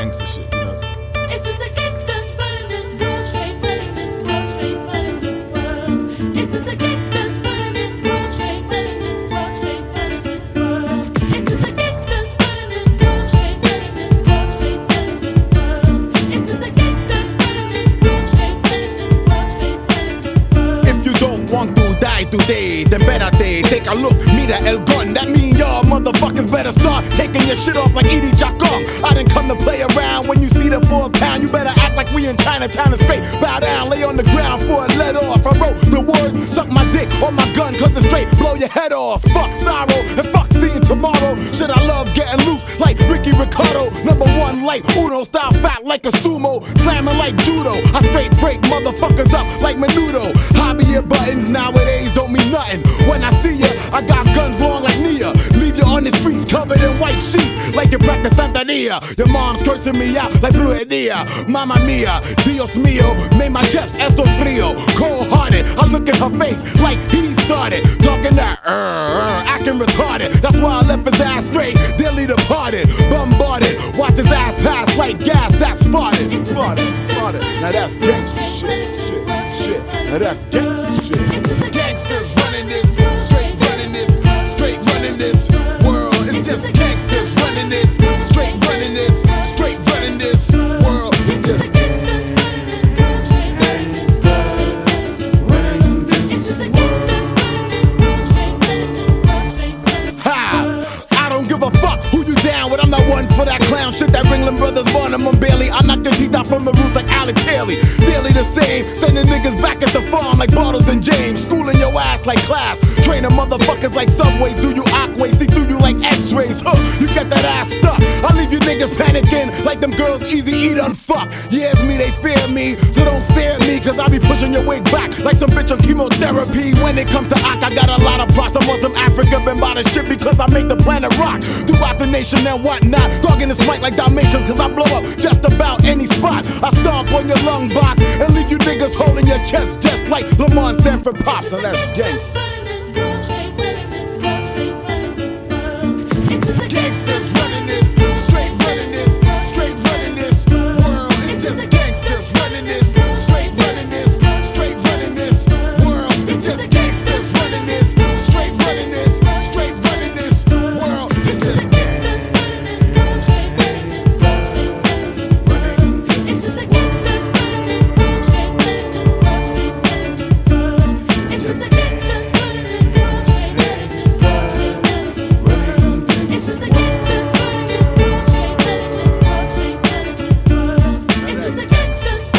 gangster shit, you know. It's just the gangsters running this world, straight running this world, straight running this world. It's just the gangsters running this world, straight running this world, straight running this world. It's just the gangsters running this world, straight running this world, straight running this world. It's just the gangsters running this world, straight running this world, straight running this world. If you don't want to die today, then better day. Take a look, mira el gun. That mean y'all motherfuckers better start taking your shit off like Edie in Chinatown and straight. Bow down, lay on the ground for a let off. I wrote the words, suck my dick on my gun, cause it's straight, blow your head off. Fuck sorrow and fuck seeing tomorrow. Shit, I love getting loose like Ricky Ricardo. Number one, like Uno, style fat like a sumo. Slamming like judo. I straight break motherfuckers up like Menudo. Hobby your buttons nowadays don't mean nothing. When I see ya, I got streets covered in white sheets like your breakfast Santeria. Your mom's cursing me out like brujeria. Mamma mia, Dios mío, made my chest esto frio. Cold hearted, I look at her face like he started. Talking that, uh, acting retarded. That's why I left his ass straight, dearly departed. Bombarded, watch his ass pass like gas that's spotted. Spotted, spotted. Now that's gangster shit, shit, shit. Now that's gangster class. Training motherfuckers like subways. Do you aquays? See through you like x-rays. Huh, you got that ass stuck. I leave you niggas panicking like them girls easy eat unfuck. Yeah, it's me, they fear me. So don't stare at me, cause I be pushing your wig back like some bitch on chemotherapy. When it comes to Ak, I got a lot of props. I'm some Afrika Bambaataa shit because I make the planet rock. Throughout the nation and whatnot. Dogging this mic like Dalmatians, cause I blow up just about any spot. I stomp on your lung box and leave you niggas holding your chest just like Lamont Sanford Pops. And that's gangsta. The Gangsters running Stück